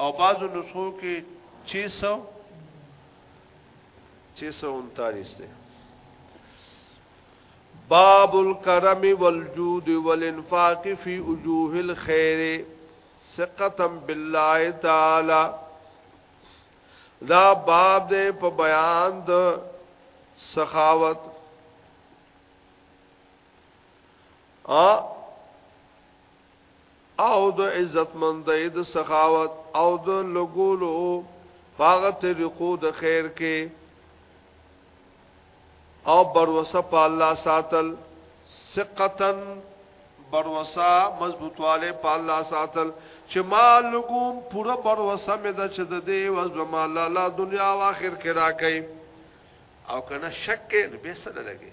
او بعضو نسخو کې 600 639 ده باب الكرم والجود والانفاق في وجوه الخير ثقه بالله تعالی دا باب دې په بیان د سخاوت ا او د عزت مندې د سخاوت او د لګولو پاغه طریقو د خیر کې او بروسه په الله ساتل ثقتن بروسا مضبوطواله په الله ساتل چې ما لګوم پوره بروسا مې د چې د دې وز ما الله لا دنیا او آخر کې راکې او کنه شک به سره لګي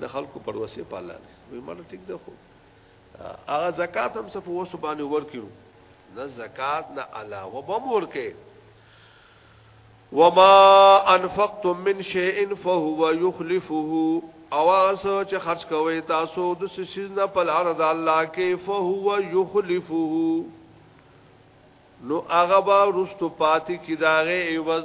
د خلکو پروسه پاله وي مړ ټیک ده خو هغه زکات هم څه په وسو باندې ورکړو نه زکات نه علاوه به ورکه وما انفقتم من شيء فهو يخلفه او اسو چې خرج کوي تاسو د سشیز نه په لار د الله کې فهو يخلفه نو هغه به رستو پاتې کی داغه ایواز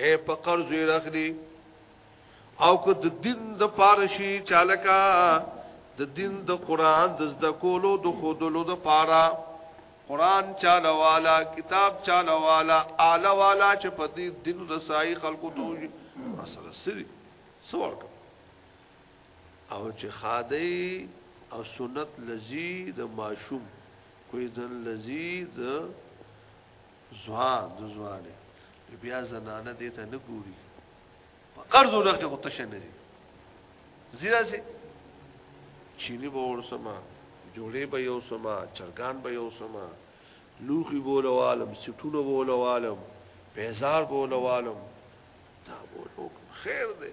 اے په قرض یې راخلی او که د دین د پارشي چالکا د دین د قران د زده کولو د خودلو د پارا قران چاله والا کتاب چاله والا اعلی والا چې په دې دین رسای خلکو ته وي مسله سری سوال کوم او چې خادی او سنت لذي د ماشوم کوئی ځن لذي د زوا د زوا نه بیا زنانه دې ته نه ګوري په قرض ورخت خو تشه نه دي زیرا سي چيني به ور سما جوړې به یو سما چرګان به یو سما لوخي بولوالم سټونو بولوالم بیزار بولوالم دا بولو خیر دی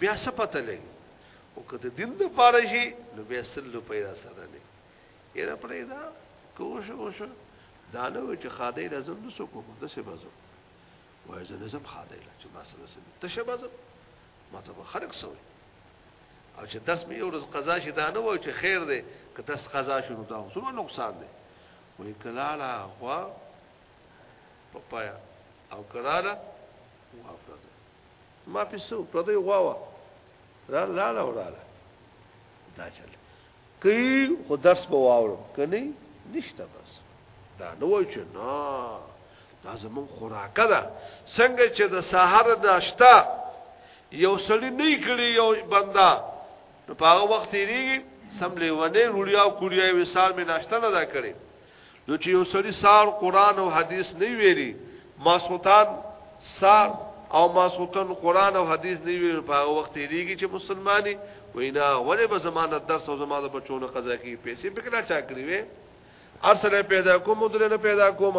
بیا څه پته لګي او کته دین د پاره شي نو بیا سل پیدا سره نه یره پرې دا کوش اوش دا نه و چې خاده لازم نو سو کوم د څه بازو وای زه لازم خاده لا چې ما سره سم ته شه بازو ما ته خلق سوې او چې داس مې ورځ قضا شي دا نه و چې خیر دی که داس قضا شي نو دا څومره نقصان دی وای کلالا خوا پپایا او کلالا وافره ما پیسو پردی غواوه را لاله وراله دا چل کوي خو درس به واورم کني نشته بس دا نو وای چې نه دا زمون خوراکه ده څنګه چې د سحر ناشتا یو سړی نه کړی یو بندا نو په هغه وخت یې سم لیونه روړیا او کوړیا وسال می ناشته نه دا کړی نو چې یو سړی سار قران او حدیث نه ویری ماسوتان سار او ماسوتن قران او حدیث نه ویری په هغه وخت یریږي چې مسلمانې وینا ولې به زمانه درس او زمانه بچونه قضا کی پیسې پکړه چا کړی وي ارسله پیدا کوم درنه پیدا کوم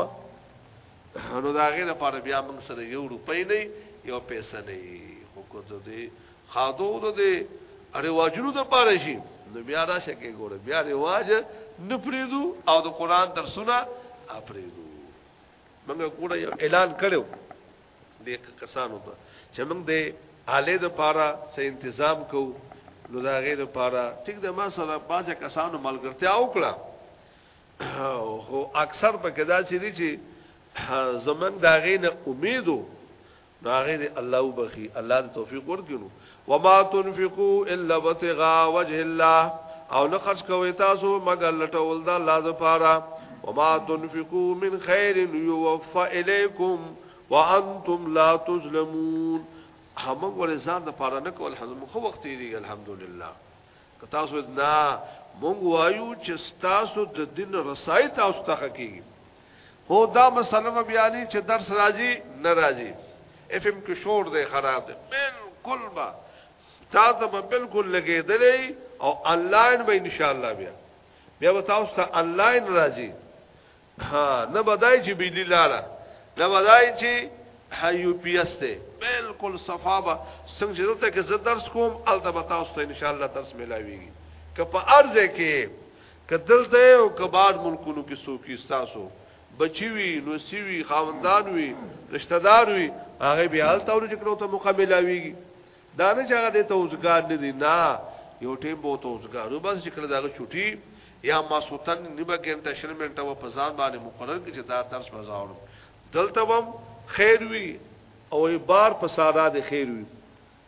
نو دا غي لپاره بیا موږ سره یو روپۍ نه یو پیسې نه خو کو دې خاطو د دې رواجونو د پاره شي نو بیا را شکه ګوره بیا رواج نه پریدو او د قران درسونه اپریدو موږ ګوره یو اعلان کړو د کسانو ته چې موږ د اله د پاره سه تنظیم کو نو دا غیر د پاره ټیک د ما سره باځه کسانو ملګرتیا وکړه هو اکثر په کدا چې دي چې زمنګ دا غینه امیدو نو هغه دې الله وبخي الله دې توفیق ورکړو وما تنفقوا الا ابتغاء وجه الله او نه خرج کوي تاسو مګر لټول دا الله لپاره وما تنفقوا من خير يوفى اليكم وانتم لا تظلمون هم ولې ځان د پاره نه کول حزم خو وخت دی الحمدلله که تاسو نه مونږ وایو چې تاسو د دین رسای تاسو ته کیږي هو دا مسله به بیانې چې درس راځي نه راځي اف ام کې شور دی خراب دی بالکل با تا ته به بالکل لګېدلې او انلاین به ان شاء الله بیا بیا به تاسو ته انلاین راځي ها نه بدای چې بجلی لاله نه بدای چې یو پی اس ته بالکل صفابه څنګه چې دلته کې زه درس کوم الته به تاسو ته ان شاء الله درس ملاويږي که په ارزه کې کدل ته او کبار ملکونو کې سوکي تاسو بچي وي لوسی وي خاوندان وي رشتہ دار وي هغه به حال تاول چې کړو ته مقابله ويږي دا نه چې هغه د توزګار نه دي نه یو ټیم بو توزګار بس چې کړه دا چټي یا ماسوتن نیمه ګنټه شل منټه و پزان باندې مقرر کې چې دا درس بزاوړم دلته وم خیر وی او بار په ساده د خیر وی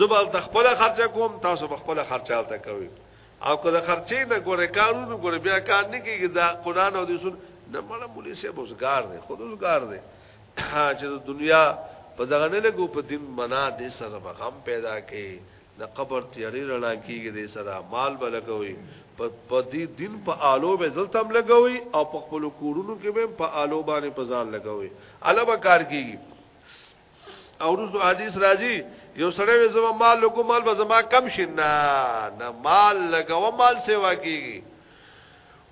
زبر ته خپل خرچه کوم تاسو به خپل خرچه حالت کوي او که د خرچې نه ګورې کارونو ګورې بیا کار نه کیږي دا قران او د سن نه مړه مولي سه بوزګار دی خود روزګار دی چې د دنیا په دغه نه لګو په دین منا دې سره به غم پیدا کې د قبر تیاری رڼا کیږي دې سره مال به لګوي په دې دین په آلو به ځلتم لګوي او په خپل کورونو کې به په آلو باندې په ځان لګوي الوبه کار کیږي او رسو حدیث راځي یو سړی وي زما مال لګو مال به زما کم شي نه نه مال لګو مال سیوا کیږي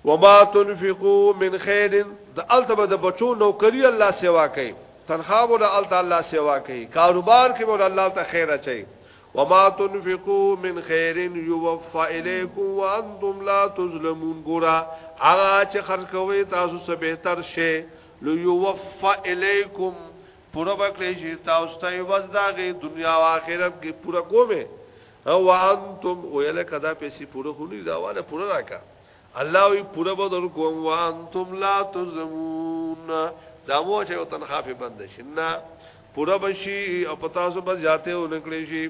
وما تنفقوا من خير د التبه د بچو نوکری الله سیوا کوي تنخوا ول الله الله سیوا کوي کاروبار کې ول الله ته خیر اچي وما تنفقوا من خير يوفى اليكم وانتم لا تظلمون ګورا هغه چې خرج کوي تاسو سبه تر شي لو يوفى اليكم پورا بکلی شي تاسو ته عوض داغه دنیا او آخرت کې پورا کومه او انتم ویل کدا پیسې پورا خونی دا والا پورا راکا الله وی پورا بدر کوم وانتم لا تزمون دا مو چې او تنخواه بند شي نه پورا بشي او پتا سو بس جاته ونکړي شي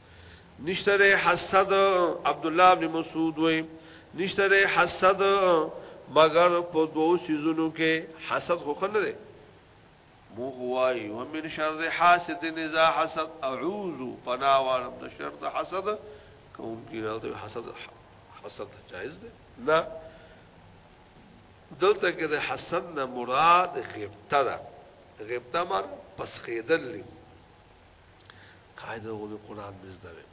نشتره حسد عبد الله بن مسعود وای نشتره حسد مگر په دوو سيزونو کې حسد خو کنه دی مو هوای ومن شر حاسد اذا حسد اعوذ پنا وارم د شر د حسد کوم کې راته حسد حسد جائز دی نه دلته کې د حسد نه مراد غیبت ده غیبت مر پسخیدل قاعده وګورئ قران مې زده وي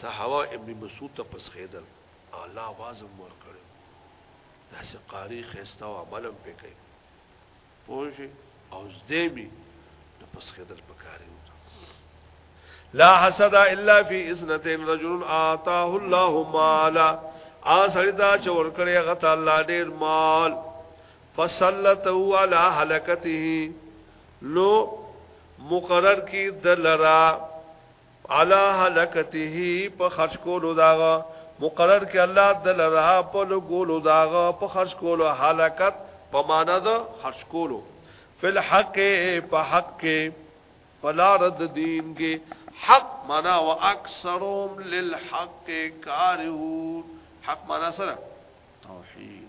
صحابه ابن مسعود ته پس خیدل اعلی आवाज ور کړو داسې قاری خسته او عملم پې کوي پوه او زده بي نو پس خیدل پکاري لا حسد الا فی اسنتین رجل آتاه الله مالا آ سړی دا چې ور کړی غته الله ډیر مال فصلته علی هلکته نو مقرر کی د لرا علا حلکته په خرج کولو داغه مقرر کی الله د لرا په لګولو داغه په خرج کولو حلکت په معنا د خرج کولو فل حق په حق کې پلار د دین کې حق معنا وا اکثرهم للحق کارهون حق معنا سره توحید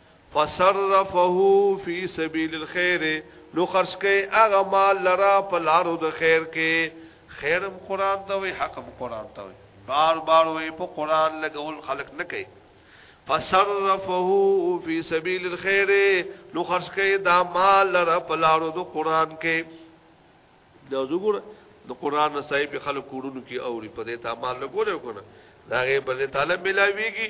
فصرفه فی سبیل الخير نو خرج کئ هغه مال لرا په لارو د خیر کې خیرم قران ته وي حقم قران ته وي بار بار وي په قران لګول خلق نه کوي فصرفه فی سبیل الخير نو خرج کئ دا مال لرا په لارو د قران کې دا زګور د قران صاحب خلق کورونو کې اوري په دې ته مال لګول کنه دا غي بل تعالی ملاويږي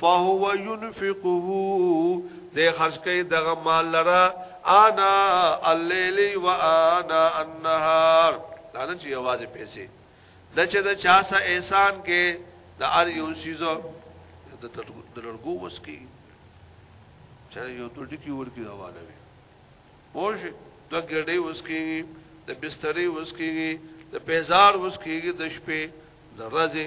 فهو ينفقه د خرج کوي دغه مال لرا انا الليل وانا النهار دا نه چې आवाज پیسې د چې د چا سره احسان کې د ار یو سيزو د تلرګو وسکی چې یو ټول ټکی ورکی روانه وي پوش د ګډې وسکی د بسترې وسکی د پیزار وسکی د شپې د ورځې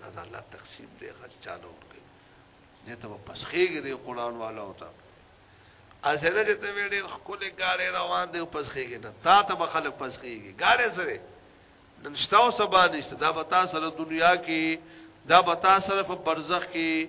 دا د الله تقسیم دی خل چاله ورکړي دې ته پس خېږي دی قران والا او ته اسنه چې ته ویډې خپل ګاړې روان دی پس خېږي نه تا ته به خلک پس خېږي ګاړې سره نن شتاو سبا نشته دا بتا سره دنیا کې دا بتا سره په برزخ کې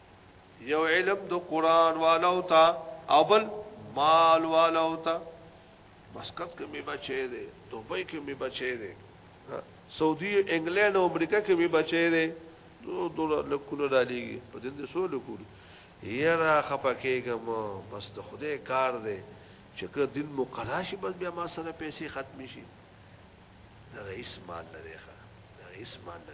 یو علم د قران والو تا او بل مال والو تا مسقط کې می بچې دي دوبۍ کې می بچې دي سعودي انګلند او امریکا کې می بچې دي دو دو لکونه دالېږي په دې د سو لکونه یرا خپکهګم بس د خدای کار دی چې که دین مقراشي بس بیا ما سره پیسې ختم شي دا هیڅ مال نه دی ښه دا هیڅ مال نه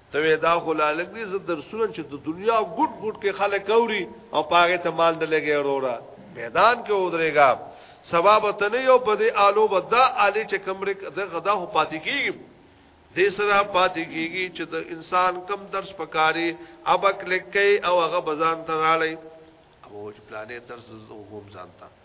ته وې دا خو لا لګ دي زه درسونه چې د دنیا ګډ ګډ کې خلک اوري او پاغه ته مال نه لګي وروره میدان کې ودرېګا سبب ته نه یو په دې آلو بدا آلی چې کمرې د غدا هو پاتې کیږي د سره پاتې کیږي چې د انسان کم درس پکاري ابک لکې او هغه بزان ته راړي او چې پلانې درس وګوم ځانته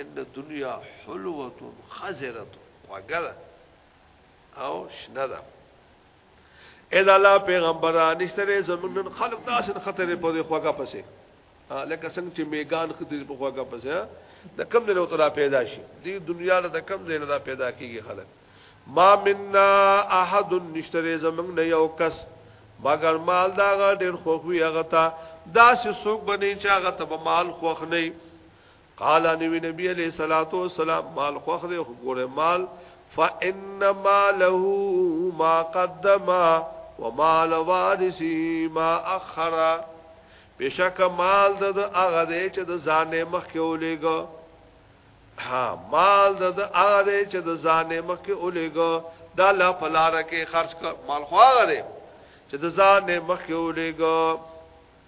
ان الدنيا حلوه خزره خوږه ده او شنه ده اې دا الله پیغمبر نشته زمونږ خلق داسې خطر په دې خوګه پسې لکه څنګه چې میګان خطر په خوګه پسې د کم نه وتلا پیدا شي دې دنیا له کم ځای نه پیدا کیږي خلک ما منا احد نشتره زمنګ نه یو کس مگر مال دا ډېر خوخوي هغه تا داسې سوق بنې چې هغه ته مال خوخ نه قال نبی نبی علیہ الصلوۃ والسلام مال خوخ دې ګوره مال فانما له ما قدم وما لوارث ما اخر بشک مال د هغه دې چې د ځانې مخ کې ولېګو ها مال د هغه دې چې د ځانې مخ کې ولېګو دا لا پلار کې خرج کړ مال خو هغه دې چې د ځانې مخ کې ولېګو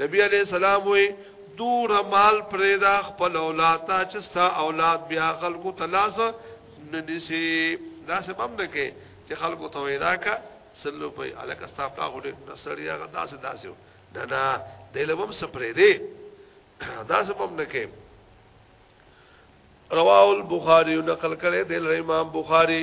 نبی علیه السلام وی دور مال پریدا خپل اولاد تا چستا اولاد بیا خلکو تلاس ننسی دا سبب نه کې چې خلکو ته ویرا کا سلو په الک استا پلا غوډه نسړیا غدا سه داسو نه نه دلوم سپری دی دا سبب نه کې رواه البخاری نقل کړي د امام بخاری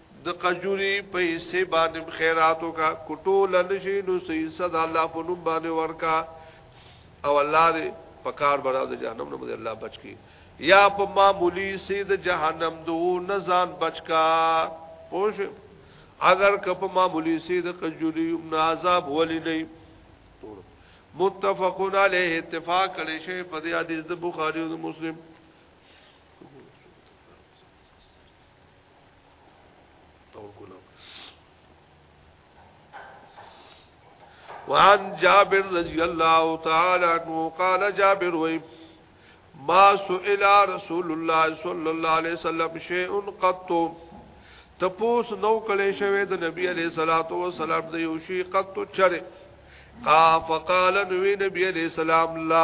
د قجوري په حصے باندې خیراتو کا کټول نشي نو سي صد الله په نوم باندې ورکا او الله دې په کار برا د جهنم نه مده الله بچ کی یا په معمولی سي د جهنم دو نزان بچ کا پوش اگر که په معمولی سي د قجوري ابن عذاب ولي نه متفقون علیه اتفاق کړي شی په دې حدیث د بخاری او مسلم وعن جابر رضی اللہ تعالی عنہ قال جابر وی ما سئل رسول الله صلی الله علیه وسلم شیء قط تپوس نو کله شوی د نبی علیہ الصلات والسلام د یو شی قط چر قا فقال نبی نبی علیہ السلام لا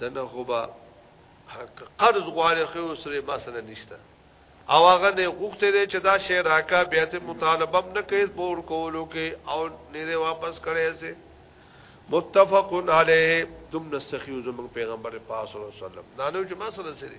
دنه خو با قرض غواړي خو سره ما سره نشته او هغه نه غوښته دي چې دا شی راکا بیا ته مطالبه نه کوي پور کولو کې او نه واپس کړي سي متفق علیه دم نسخیو زمون پیغمبر پاک صلی الله علیه وسلم دا نو چې ما سره سره